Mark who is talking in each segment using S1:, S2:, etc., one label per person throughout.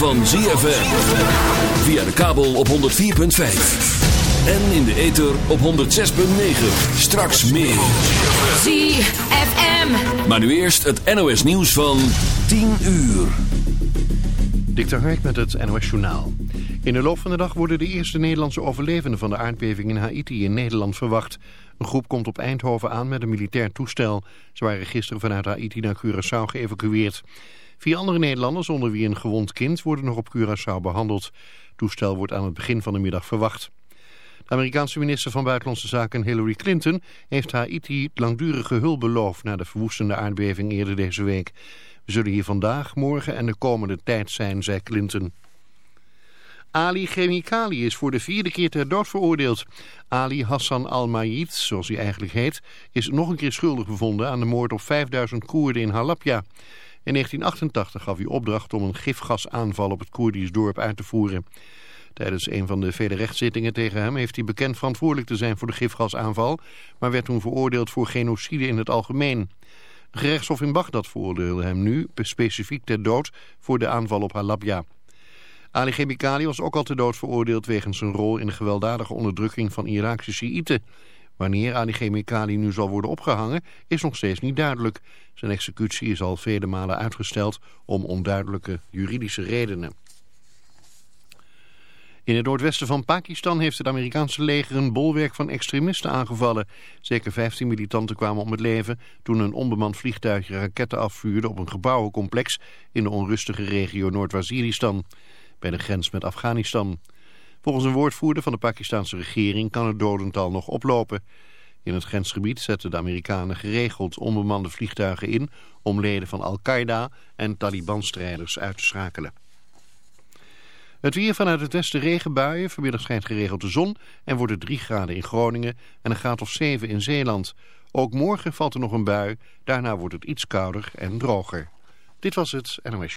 S1: van ZFM. Via de kabel op 104.5. En in de ether op 106.9. Straks meer.
S2: ZFM.
S1: Maar nu eerst het NOS nieuws van 10 uur.
S3: Dik Hark met het NOS Journaal. In de loop van de dag worden de eerste Nederlandse overlevenden van de aardbeving in Haiti in Nederland verwacht. Een groep komt op Eindhoven aan met een militair toestel. Ze waren gisteren vanuit Haiti naar Curaçao geëvacueerd. Vier andere Nederlanders, onder wie een gewond kind, worden nog op Curaçao behandeld. Toestel wordt aan het begin van de middag verwacht. De Amerikaanse minister van Buitenlandse Zaken Hillary Clinton heeft Haiti langdurige hulp beloofd na de verwoestende aardbeving eerder deze week. We zullen hier vandaag, morgen en de komende tijd zijn, zei Clinton. Ali Chemikali is voor de vierde keer ter dood veroordeeld. Ali Hassan al-Mayid, zoals hij eigenlijk heet, is nog een keer schuldig bevonden aan de moord op 5000 Koerden in Halabja. In 1988 gaf hij opdracht om een gifgasaanval op het Koerdisch dorp uit te voeren. Tijdens een van de vele rechtszittingen tegen hem heeft hij bekend verantwoordelijk te zijn voor de gifgasaanval, maar werd toen veroordeeld voor genocide in het algemeen. Een gerechtshof in Bagdad veroordeelde hem nu specifiek ter dood voor de aanval op Halabja. Ali Chemikali was ook al ter dood veroordeeld wegens zijn rol in de gewelddadige onderdrukking van Iraakse Sjiïten. Wanneer Ali Chemikali nu zal worden opgehangen is nog steeds niet duidelijk. Zijn executie is al vele malen uitgesteld om onduidelijke juridische redenen. In het noordwesten van Pakistan heeft het Amerikaanse leger een bolwerk van extremisten aangevallen. Zeker 15 militanten kwamen om het leven toen een onbemand vliegtuig raketten afvuurde op een gebouwencomplex in de onrustige regio Noord-Waziristan, bij de grens met Afghanistan. Volgens een woordvoerder van de Pakistanse regering kan het dodental nog oplopen. In het grensgebied zetten de Amerikanen geregeld onbemande vliegtuigen in om leden van Al-Qaeda en Taliban-strijders uit te schakelen. Het weer vanuit het westen regenbuien, vanmiddag schijnt geregeld de zon en wordt het 3 graden in Groningen en een graad of 7 in Zeeland. Ook morgen valt er nog een bui, daarna wordt het iets kouder en droger. Dit was het NOS.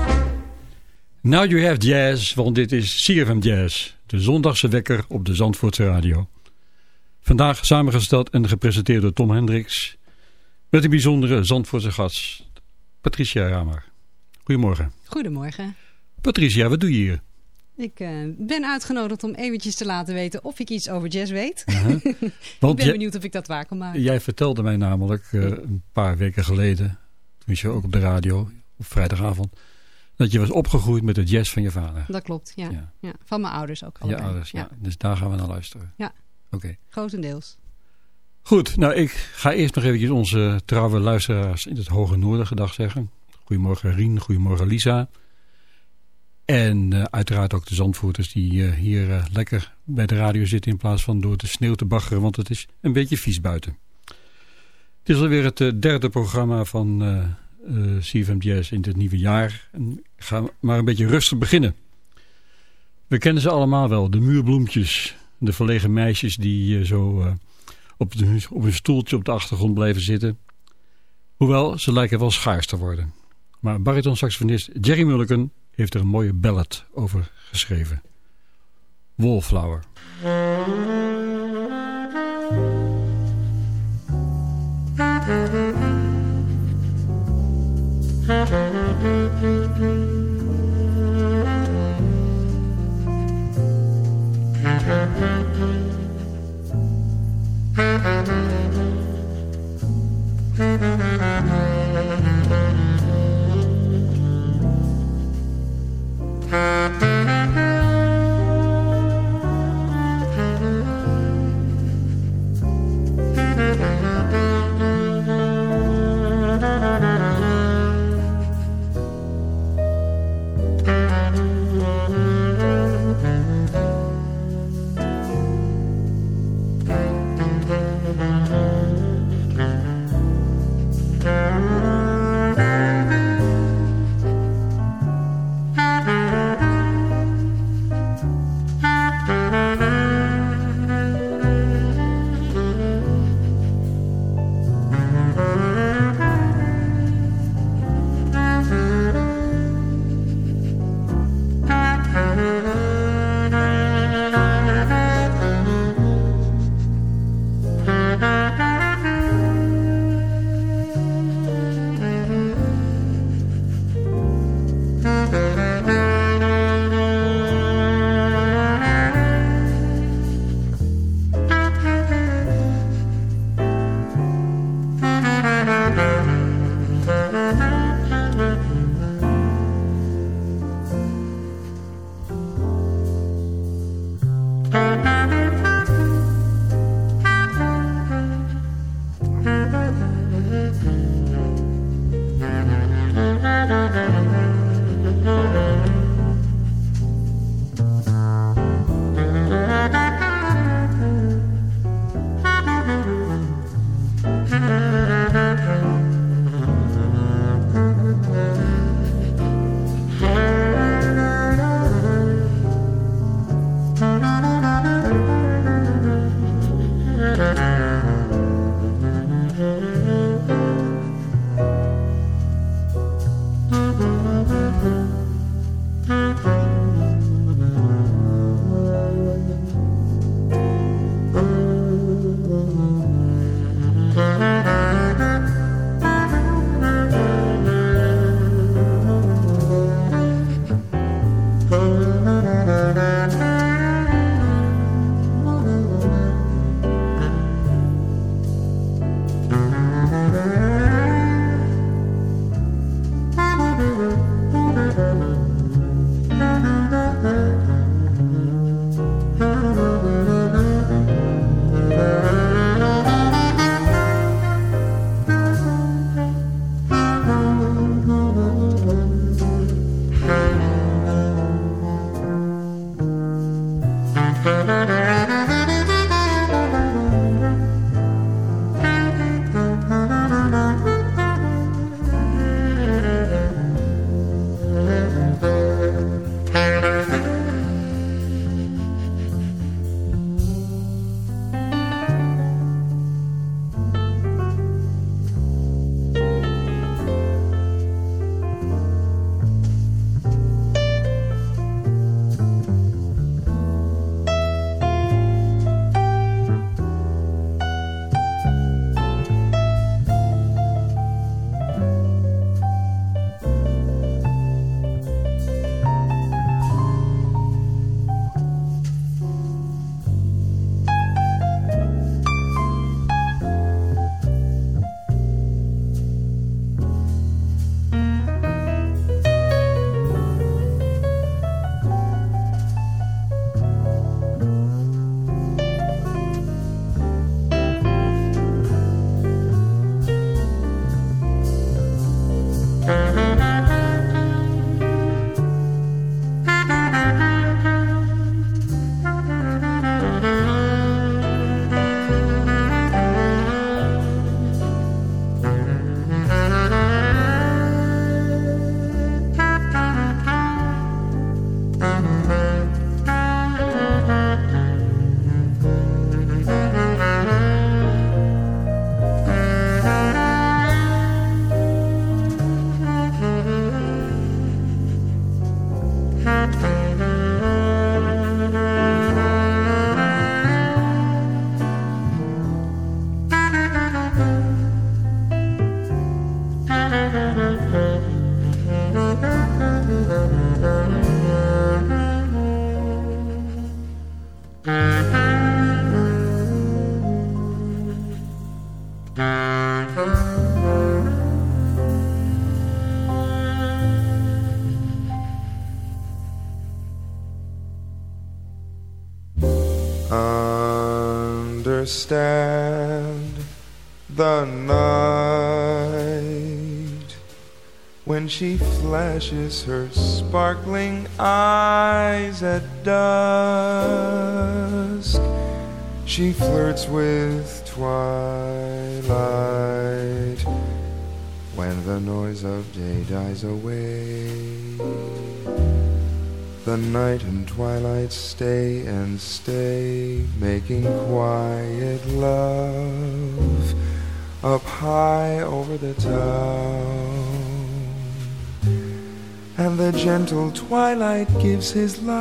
S4: You have jazz, want dit is CFM Jazz. De zondagse wekker op de Zandvoortse Radio. Vandaag samengesteld en gepresenteerd door Tom Hendricks. Met een bijzondere Zandvoortse gast, Patricia Ramer. Goedemorgen.
S5: Goedemorgen.
S4: Patricia, wat doe je hier?
S5: Ik uh, ben uitgenodigd om eventjes te laten weten of ik iets over jazz weet.
S4: Uh -huh.
S5: ik ben benieuwd of ik dat waar kan maken.
S4: Jij vertelde mij namelijk uh, een paar weken geleden, tenminste ook op de radio, op vrijdagavond, dat je was opgegroeid met de jazz van je vader.
S5: Dat klopt, ja. ja. ja van mijn ouders ook allebei.
S4: Je ouders, ja. ja. Dus daar gaan we naar luisteren.
S5: Ja,
S4: oké. Okay.
S5: Grotendeels.
S4: Goed, nou ik ga eerst nog eventjes onze trouwe luisteraars in het hoge noorden gedag zeggen. Goedemorgen Rien, goedemorgen Lisa. En uh, uiteraard ook de zandvoerters die uh, hier uh, lekker bij de radio zitten in plaats van door de sneeuw te baggeren, want het is een beetje vies buiten. Het is alweer het derde programma van CFM Jazz in het nieuwe jaar. En ga maar een beetje rustig beginnen. We kennen ze allemaal wel, de muurbloempjes. De verlegen meisjes die eh, zo eh, op, hun stoeltje op de achtergrond blijven zitten. Hoewel, ze lijken wel schaars te worden. Maar baritonsaxofonist Jerry Mulliken heeft er een mooie ballad over geschreven. Wallflower.
S6: Understand the night when she flashes her sparkling eyes at dusk. She flirts with twilight when the noise of day dies away. The night and twilight stay and stay, making quiet love up high over the town. And the gentle twilight gives his light,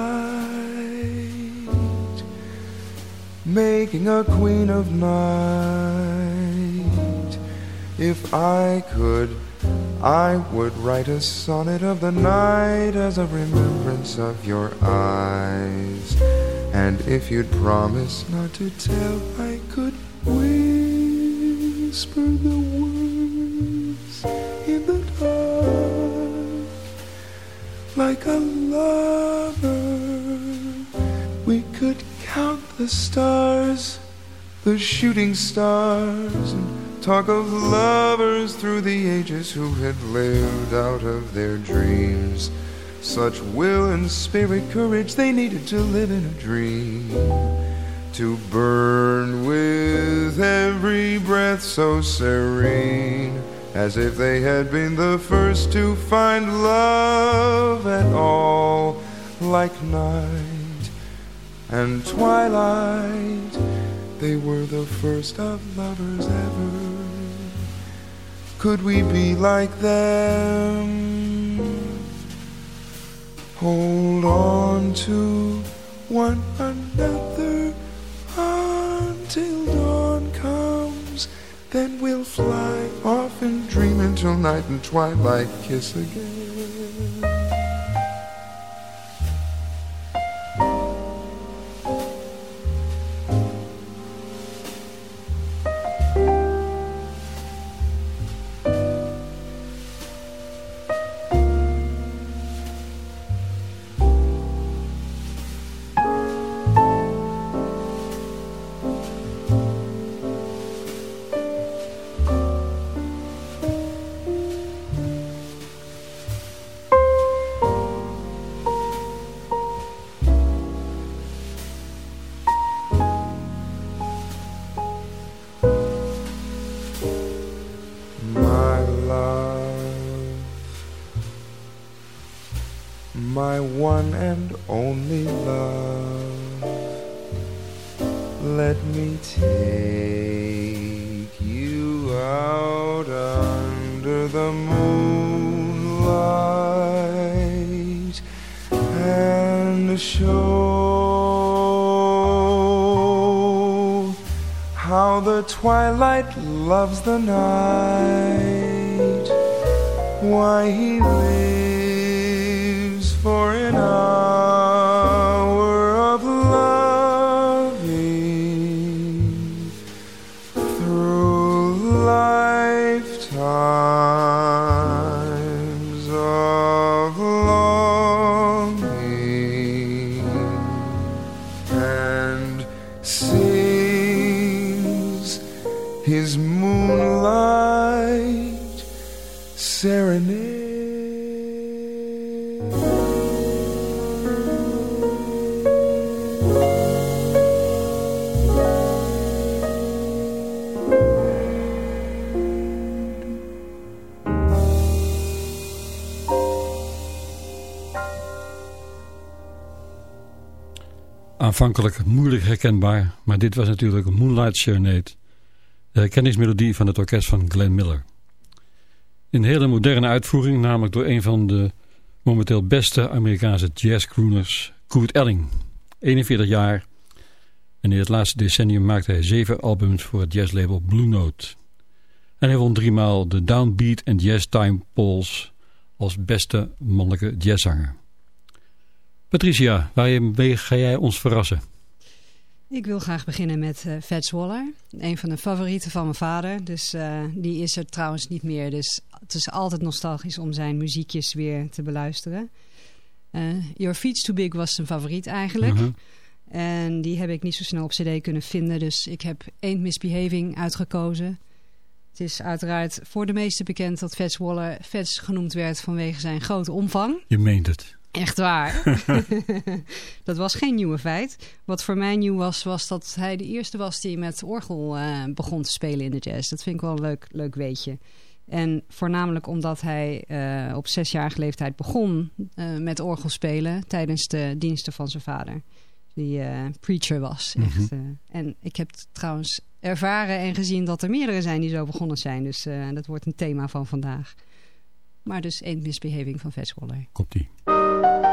S6: making a queen of night. If I could I would write a sonnet of the night as a remembrance of your eyes. And if you'd promise not to tell, could whisper the words in the dark like a lover. We could count the stars, the shooting stars, and Talk of lovers through the ages who had lived out of their dreams. Such will and spirit courage they needed to live in a dream. To burn with every breath so serene. As if they had been the first to find love at all. Like night and twilight they were the first of lovers ever. Could we be like them? Hold on to one another Then we'll fly off and dream until night and twilight kiss again. Loves the night. Why he lives
S4: Aanvankelijk moeilijk herkenbaar, maar dit was natuurlijk Moonlight Serenade. De herkenningsmelodie van het orkest van Glenn Miller. Een hele moderne uitvoering, namelijk door een van de momenteel beste Amerikaanse jazzcrooners, Kurt Elling. 41 jaar en in het laatste decennium maakte hij zeven albums voor het jazzlabel Blue Note. En hij won driemaal de Downbeat en Jazz Time Polls als beste mannelijke jazzzanger. Patricia, waarmee ga jij ons verrassen?
S5: Ik wil graag beginnen met uh, Fats Waller. Een van de favorieten van mijn vader. Dus uh, die is er trouwens niet meer. Dus het is altijd nostalgisch om zijn muziekjes weer te beluisteren. Uh, Your Feet's Too Big was zijn favoriet eigenlijk.
S4: Mhm.
S5: En die heb ik niet zo snel op cd kunnen vinden. Dus ik heb Ain't Misbehaving uitgekozen. Het is uiteraard voor de meesten bekend dat Fats Waller Fats genoemd werd vanwege zijn grote omvang.
S4: Je meent het.
S5: Echt waar. dat was geen nieuwe feit. Wat voor mij nieuw was, was dat hij de eerste was die met orgel uh, begon te spelen in de jazz. Dat vind ik wel een leuk, leuk weetje. En voornamelijk omdat hij uh, op zesjarige leeftijd begon uh, met orgelspelen tijdens de diensten van zijn vader. Die preacher was. Echt. Mm -hmm. en ik heb trouwens ervaren en gezien dat er meerdere zijn die zo begonnen zijn. Dus dat wordt een thema van vandaag. Maar dus één misbehaving van Fats Waller.
S4: Komt-ie.
S7: thank you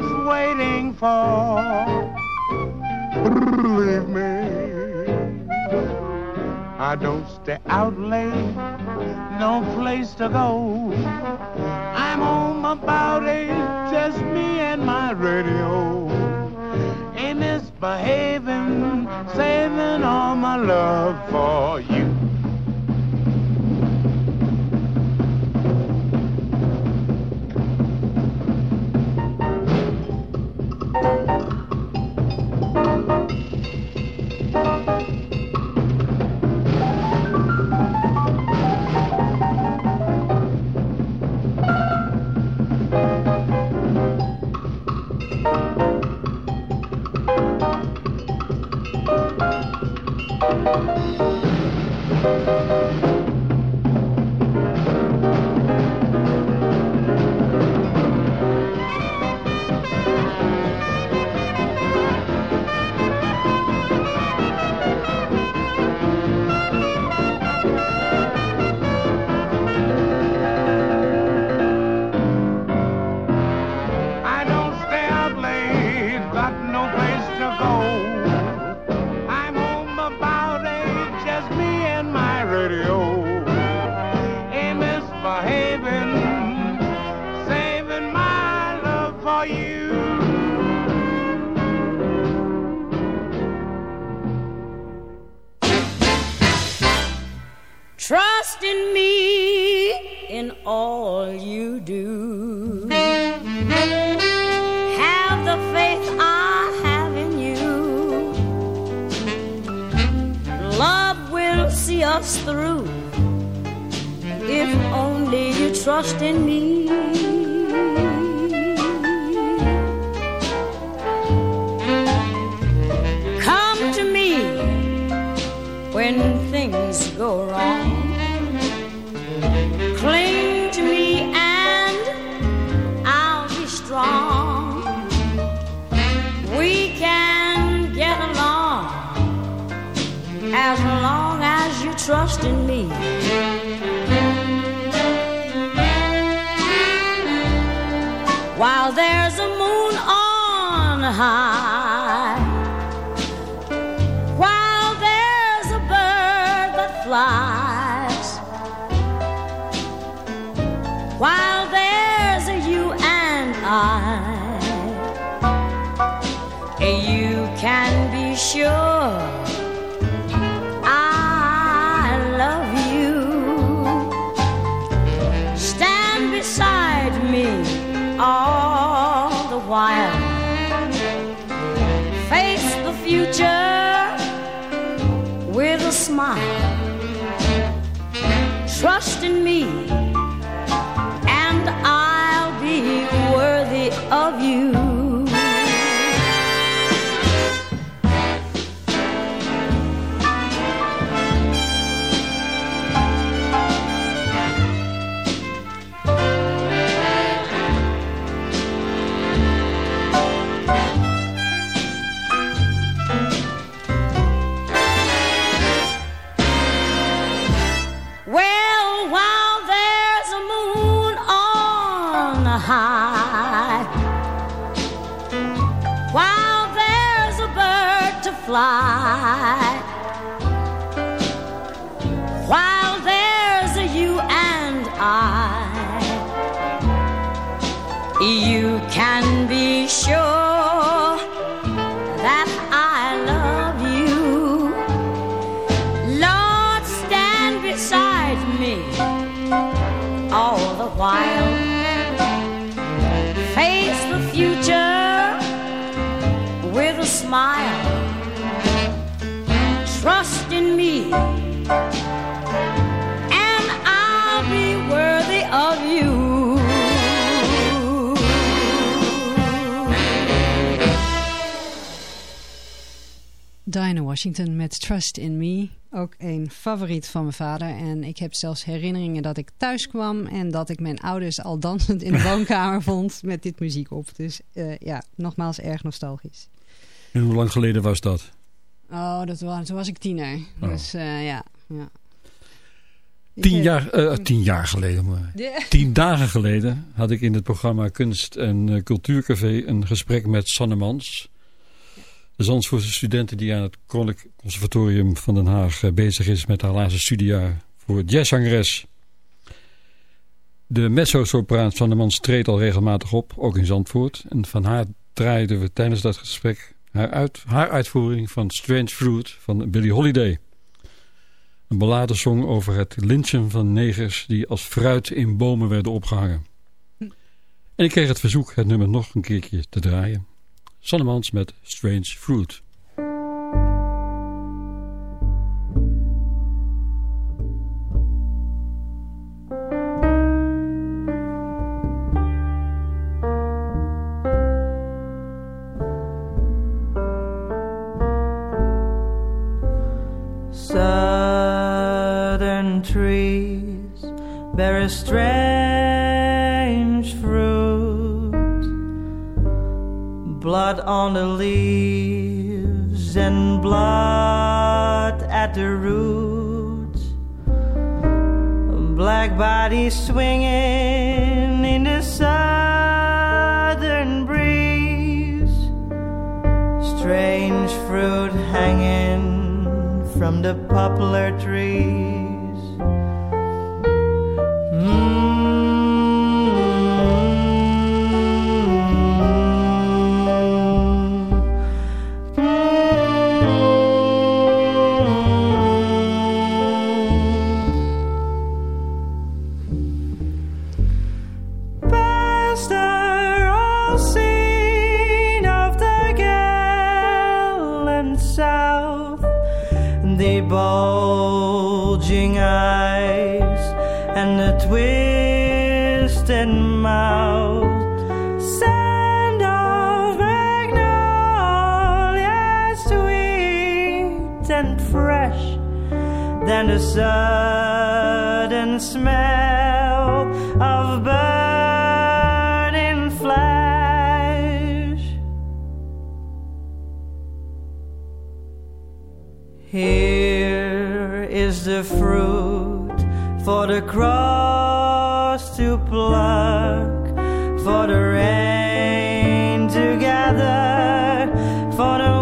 S7: worth waiting for. Believe me. I don't stay out late, no place to go. I'm home about eight, just me and my radio. Ain't misbehaving, saving all my love for you.
S8: Trust us through. if only you trust in me. Come to me when things go wrong. Trust in me. While there's a moon on high, while there's a bird to fly, while
S5: Dinah Washington met Trust in Me. Ook een favoriet van mijn vader. En ik heb zelfs herinneringen dat ik thuis kwam... en dat ik mijn ouders al dansend in de woonkamer vond met dit muziek op. Dus eh, ja, nogmaals erg nostalgisch.
S4: En hoe lang geleden was dat?
S5: Oh, dat was, toen was ik tiener.
S4: Oh.
S5: Dus eh, ja, ja.
S4: Tien jaar, eh, tien jaar geleden, maar tien dagen geleden had ik in het programma Kunst en Cultuurcafé een gesprek met Sanne Mans. De Zandvoortse studenten die aan het Koninklijk Conservatorium van Den Haag eh, bezig is met haar laatste studiejaar voor jazzzangeres. De mezzo-sopraan Sanne Mans treedt al regelmatig op, ook in Zandvoort. En van haar draaiden we tijdens dat gesprek haar, uit, haar uitvoering van Strange Fruit van Billie Holiday. Een balladensong over het lynchen van negers die als fruit in bomen werden opgehangen. En ik kreeg het verzoek het nummer nog een keertje te draaien. Sannemans met Strange Fruit.
S9: together for the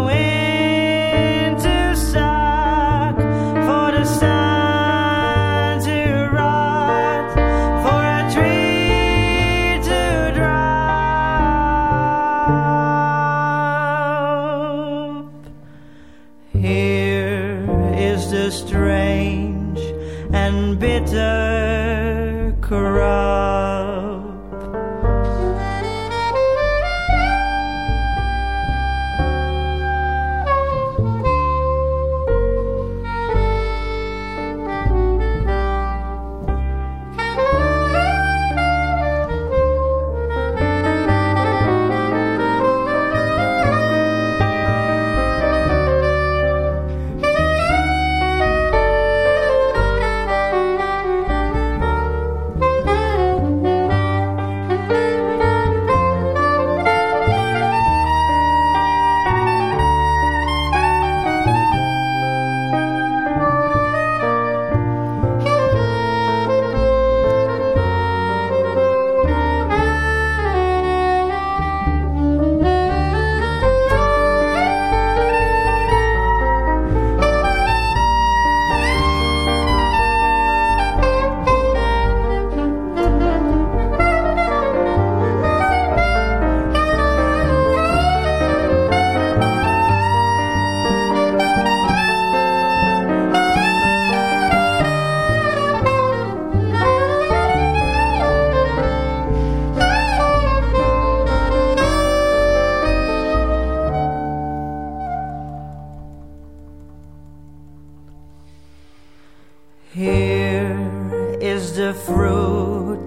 S9: Here is the fruit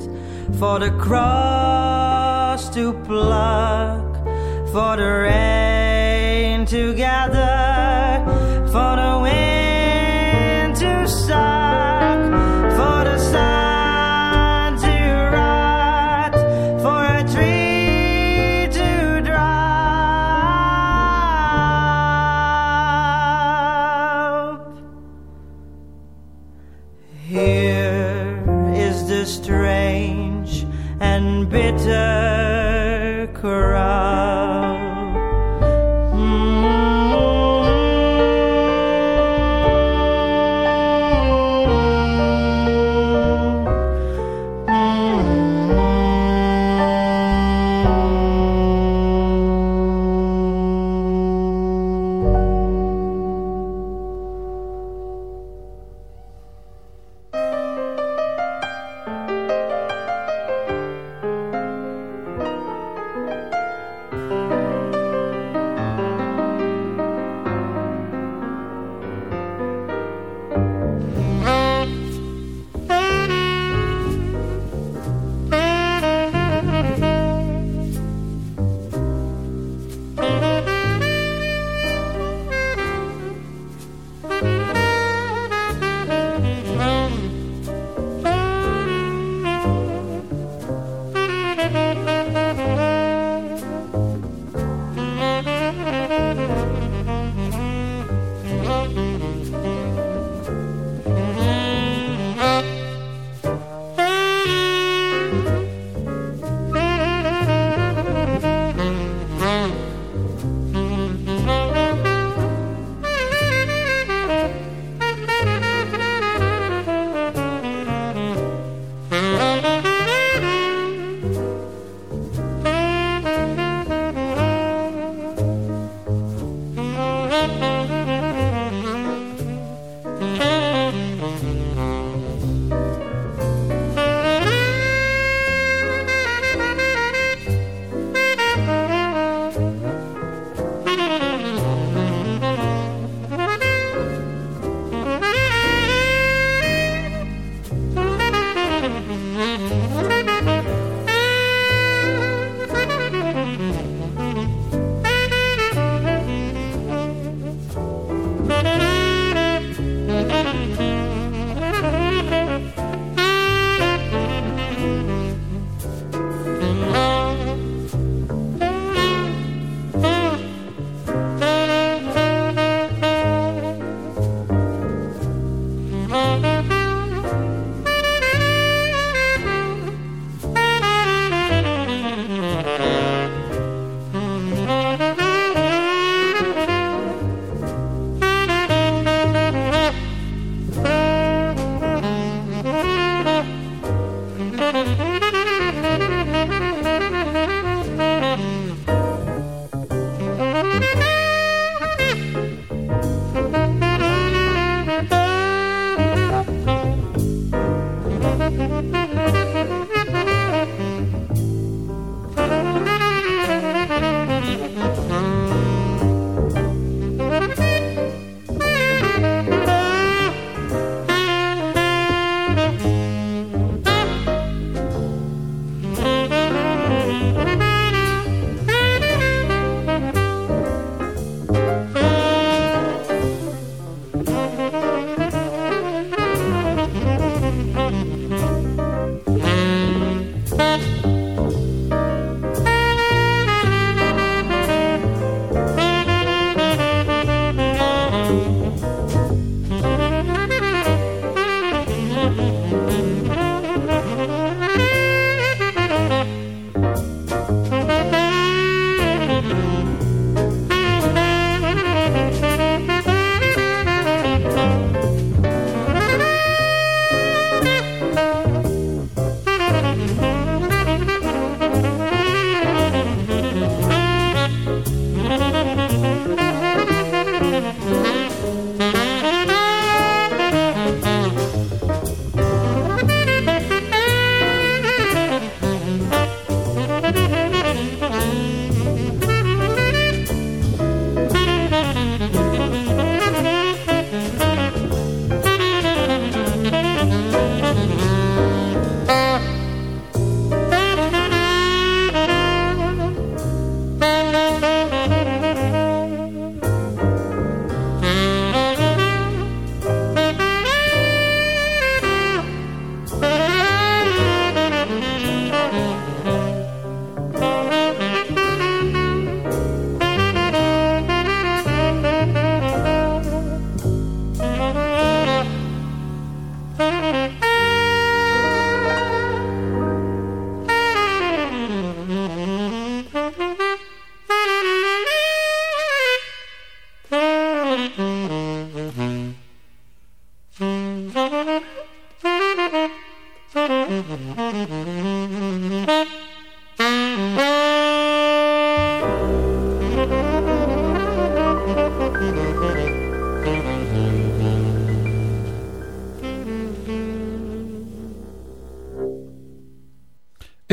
S9: for the cross to pluck, for the rain to gather.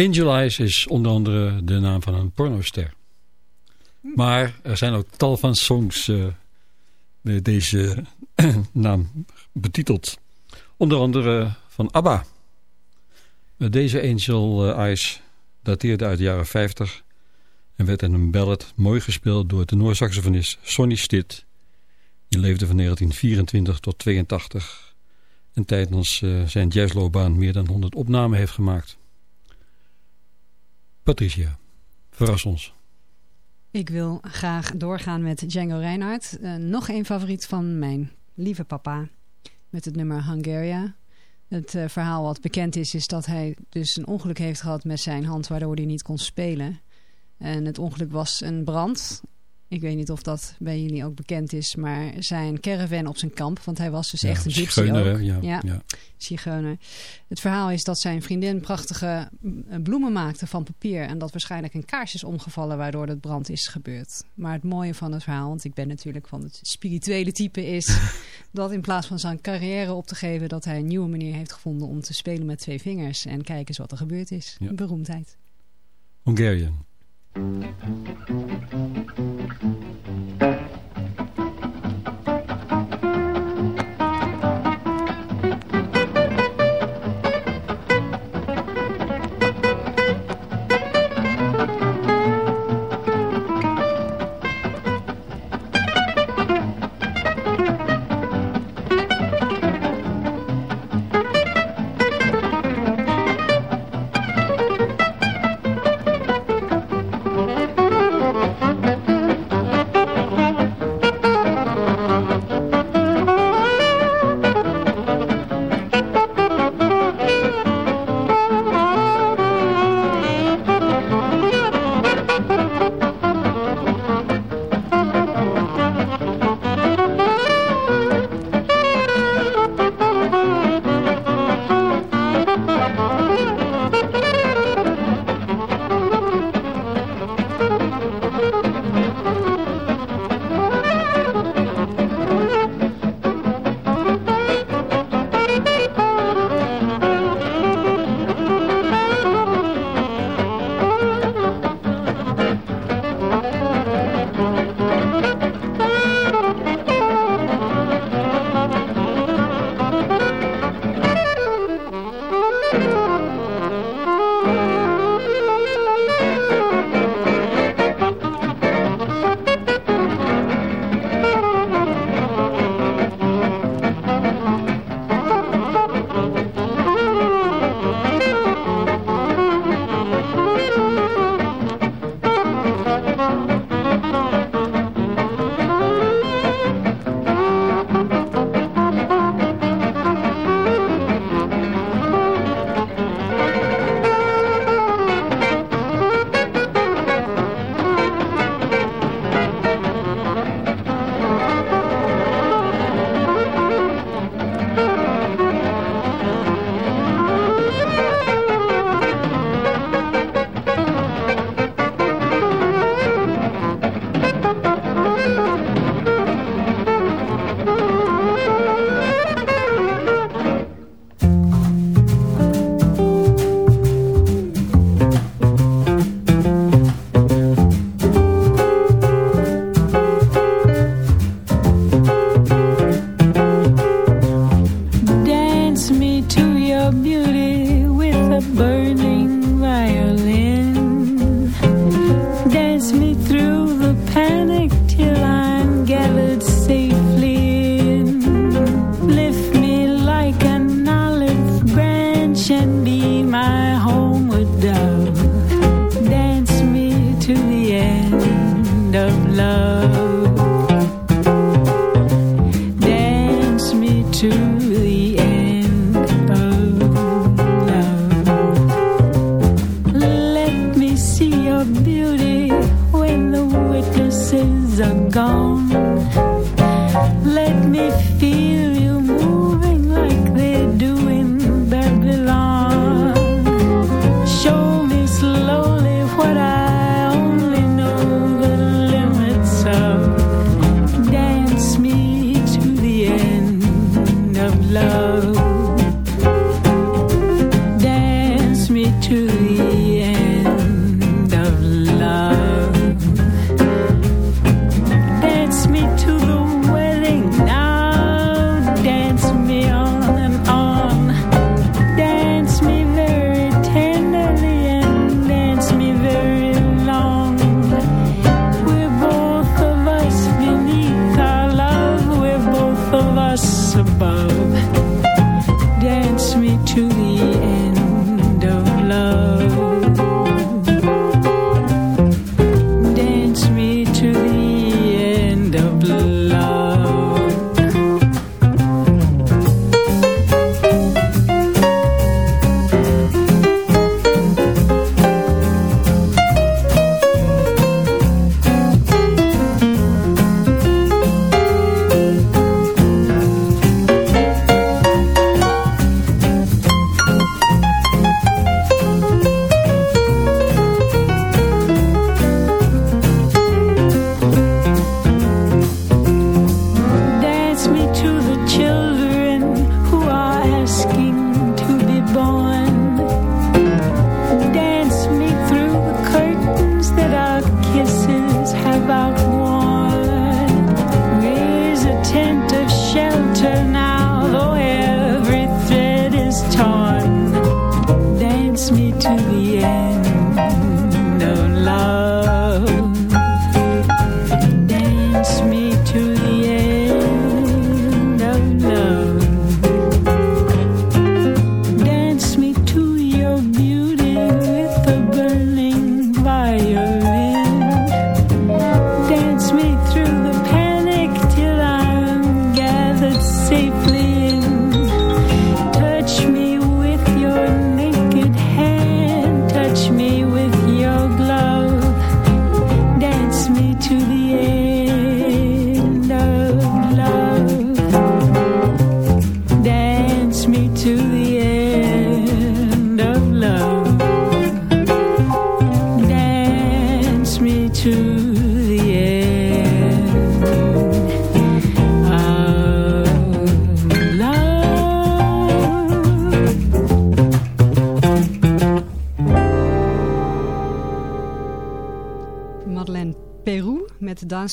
S4: Angel Eyes is onder andere de naam van een pornoster. Maar er zijn ook tal van songs uh, met deze naam betiteld. Onder andere van ABBA. Deze Angel Eyes dateerde uit de jaren 50 en werd in een ballad mooi gespeeld door tenorsaxofonist Sonny Stitt. Die leefde van 1924 tot 82 en tijdens zijn jazzloopbaan meer dan 100 opnamen heeft gemaakt. Patricia, verras ons.
S5: Ik wil graag doorgaan met Django Reinhardt. Uh, nog een favoriet van mijn lieve papa. Met het nummer Hungaria. Het uh, verhaal wat bekend is, is dat hij dus een ongeluk heeft gehad met zijn hand... waardoor hij niet kon spelen. En het ongeluk was een brand ik weet niet of dat bij jullie ook bekend is, maar zijn caravan op zijn kamp. Want hij was dus
S4: ja,
S5: echt een gypsy ook. Ja, ja, ja. Zigeuner. Het verhaal is dat zijn vriendin prachtige bloemen maakte van papier. En dat waarschijnlijk een kaars is omgevallen waardoor het brand is gebeurd. Maar het mooie van het verhaal, want ik ben natuurlijk van het spirituele type, is dat in plaats van zijn carrière op te geven, dat hij een nieuwe manier heeft gevonden om te spelen met twee vingers. En kijk eens wat er gebeurd is. Beroemdheid.
S4: Hungarian.
S10: Your to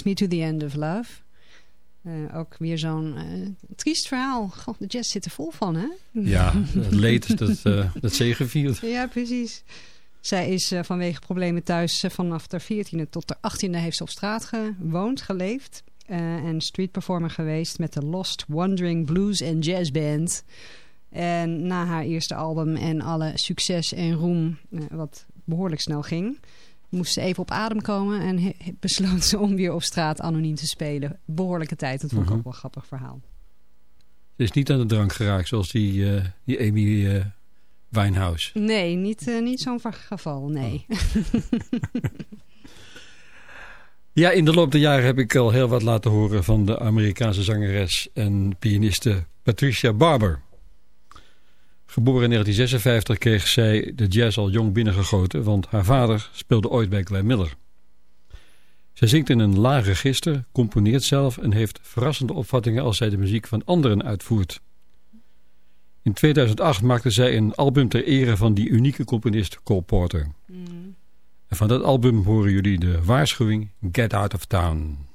S10: Me to the End of Love.
S5: Eh, ook weer zo'n eh, triest verhaal. God, de jazz zit er vol van, hè?
S4: Ja, het leed dat, uh, dat zegeviert.
S5: Ja, precies. Zij is uh, vanwege problemen thuis uh, vanaf de 14e tot de 18e heeft ze op straat gewoond, geleefd. en street performer geweest met de Lost Wandering Blues and Jazz Band. En na haar eerste album en alle succes en roem, wat behoorlijk snel ging moest ze even op adem komen en besloot ze om weer op straat anoniem te spelen. Behoorlijke tijd, dat vond ik uh -huh. ook wel een grappig verhaal.
S4: Ze is niet aan de drank geraakt zoals die, uh, die Amy uh, Winehouse.
S5: Nee, niet, uh, niet zo'n geval, nee. Oh.
S4: ja, in de loop der jaren heb ik al heel wat laten horen van de Amerikaanse zangeres en pianiste Patricia Barber. Geboren in 1956 kreeg zij de jazz al jong binnengegoten, want haar vader speelde ooit bij Glenn Miller. Zij zingt in een laag register, componeert zelf en heeft verrassende opvattingen als zij de muziek van anderen uitvoert. In 2008 maakte zij een album ter ere van die unieke componist Cole Porter. Mm. En van dat album horen jullie de waarschuwing Get Out of Town.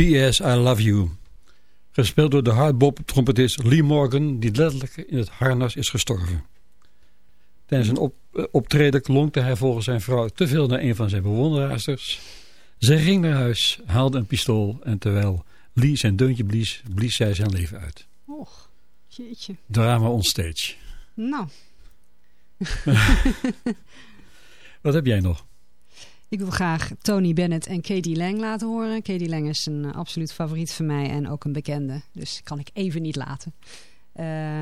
S4: P.S. I Love You. Gespeeld door de hardbop-trompetist Lee Morgan... die letterlijk in het harnas is gestorven. Tijdens een op, eh, optreden klonkte hij volgens zijn vrouw... te veel naar een van zijn bewonderaarsters. Zij ging naar huis, haalde een pistool... en terwijl Lee zijn deuntje blies, blies zij zijn leven uit.
S5: Och, jeetje.
S4: Drama on stage.
S5: Nou.
S4: Wat heb jij nog?
S5: Ik wil graag Tony Bennett en Katie Lang laten horen. Katie Lang is een uh, absoluut favoriet van mij en ook een bekende. Dus kan ik even niet laten.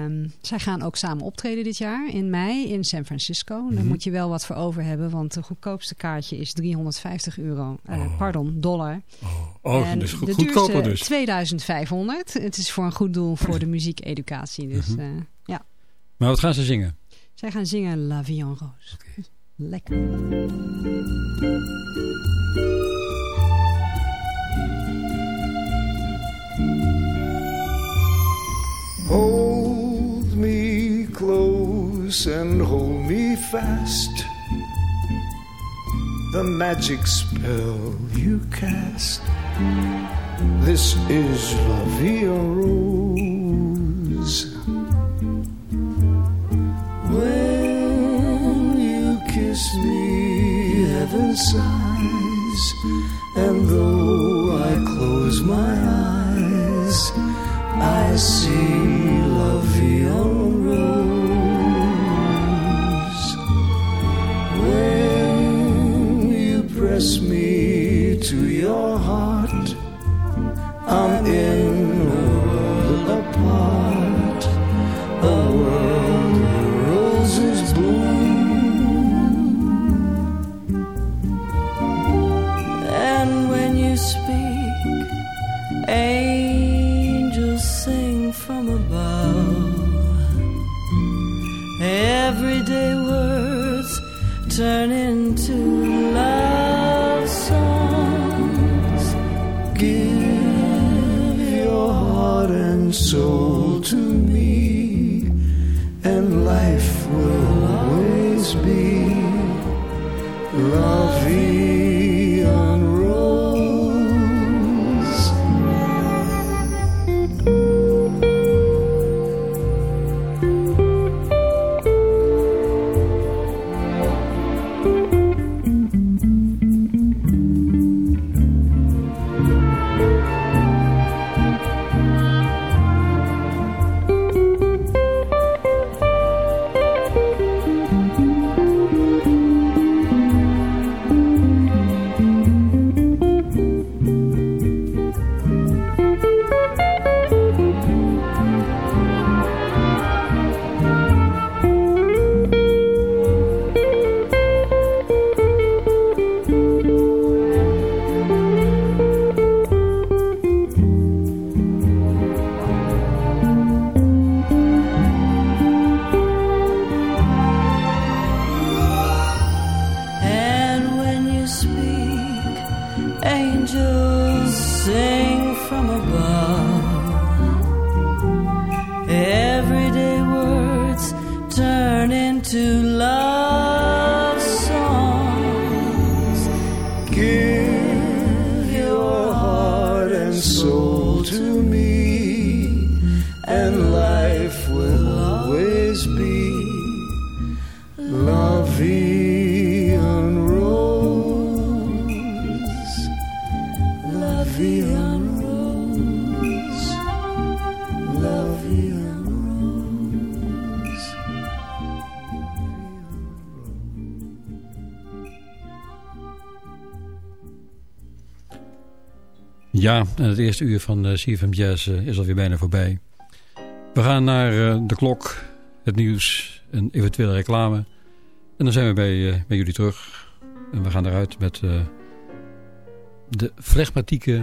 S5: Um, zij gaan ook samen optreden dit jaar in mei in San Francisco. Mm -hmm. Daar moet je wel wat voor over hebben, want het goedkoopste kaartje is 350 euro. Uh, oh. Pardon, dollar.
S4: Oh, oh
S5: en
S4: dus goed,
S5: de
S4: goedkoper dus.
S5: 2500. Het is voor een goed doel voor de muziekeducatie. Dus mm -hmm. uh, ja.
S4: Maar wat gaan ze zingen?
S5: Zij gaan zingen La Vie en Rose. Okay. Lekker.
S11: Hold me close and hold me fast. The magic spell you cast. This is La Vie Rose. Kiss me, heaven sighs, and though I close my eyes, I see
S4: en het eerste uur van uh, CFM Jazz uh, is alweer bijna voorbij. We gaan naar uh, de klok, het nieuws en eventuele reclame. En dan zijn we bij, bij jullie terug. En we gaan eruit met de flegmatieke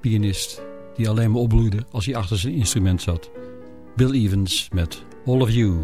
S4: pianist... die alleen maar opbloeide als hij achter zijn instrument zat. Bill Evans met All of You.